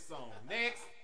next song. Next.